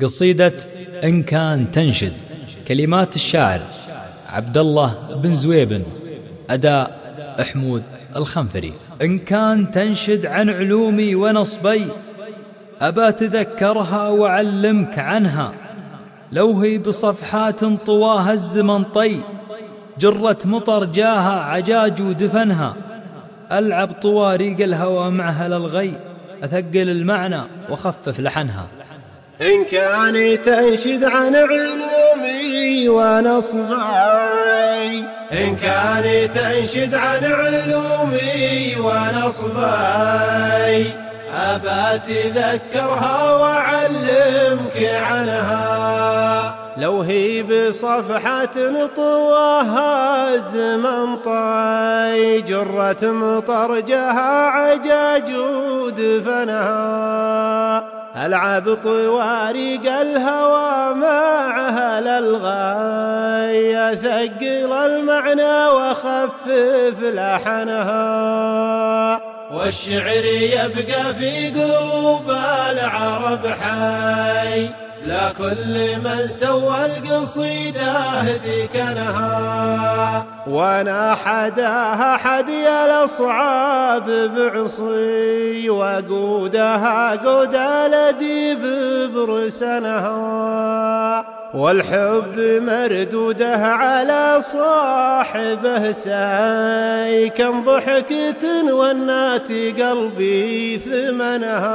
قصيدة إن كان تنشد. كلمات الشاعر عبد الله بن زويبن أداء حمود الخنفري. إن كان تنشد عن علومي ونصبي أبا تذكرها وعلمك عنها. لو هي بصفحات طواها الزمن طي جرت مطر جاها عجاج ودفنها. ألعب طواريق الهوى معها للغي أثقل المعنى وخفف لحنها. إن كان تنشد عن علومي ونصبي إن كان تنشد عن علومي ونصبي أبا تذكرها وعلمك عنها. لو هي بصفحة طواها الزمن طي. جرة مطرجها عجاج ودفنها ألعب طوارق الهوى معها للغاية ثقل المعنى وخفف لحنها. والشعر يبقى في قلوب العرب حي. لا كل من سوى القصيدة تكنها وأنا حداها حدي الاصعاب بعصي وقودها قود الاديب برسنها والحب مردوده على صاحبه ساي كم ضحكة والنات قلبي ثمنها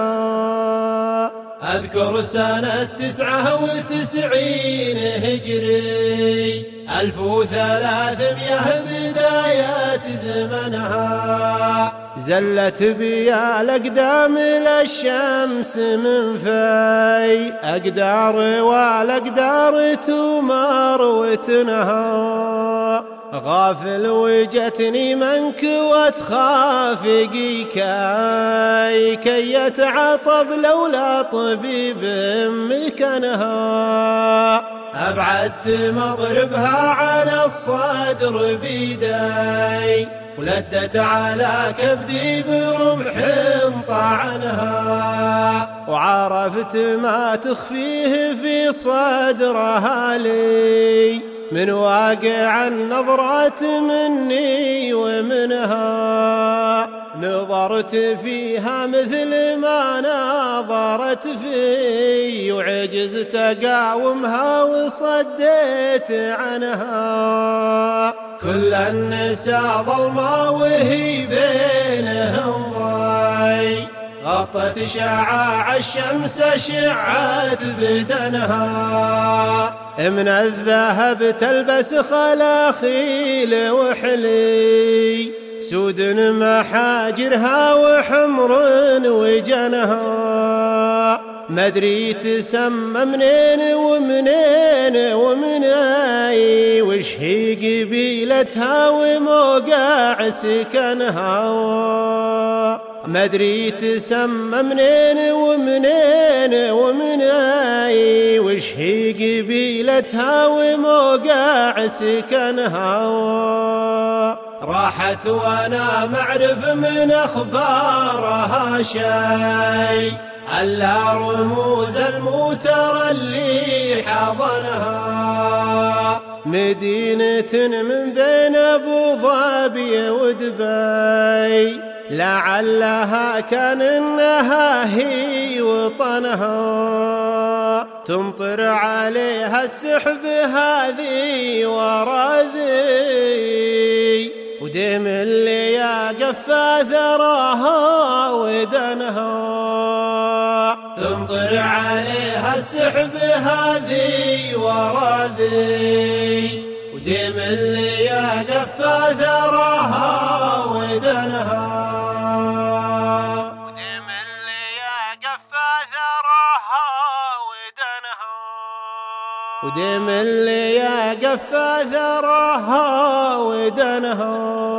أذكر سنة تسعة وتسعين هجري. ألف وثلاثمية بداية زمنها. زلت بيا الأقدام للشمس من في أقدار والأقدار تمار وتنهى غافل وجتني منك وتخافقي كاي كي يتعطب لولا طبيب مكانها أبعدت مضربها على الصدر بيداي ولدت على كبدي برمح طعنها. وعرفت ما تخفيه في صدرها لي. من واقع النظرات مني ومنها نظرت فيها مثل ما نظرت في وعجزت اقاومها وصديت عنها. كل النساء ظلمة وهي بينهم غطت شعاع الشمس شعت بدنها. من الذهب تلبس خلاخيل وحلي. سود محاجرها وحمر وجنها. مدري تسمى منين ومنين ومناي. وش هي قبيلتها وموقع سكنها. مدري تسمى منين ومنين ومناي وش هي قبيلتها وموقع سكنها. راحت وأنا معرف من أخبارها شيء. الا رموز الموتر اللي حضنها. مدينة من بين أبو ظبي ودبي. لعلها كان انها هي وطنها. تمطر عليها السحب هذه ورا ذي وديم اللي يا قفا ثراها ودنها. تمطر عليها السحب هذه ورا ذي وديم اللي يا قفا ثراها ودنها. وديم اللي يا قفا ثراها ودنها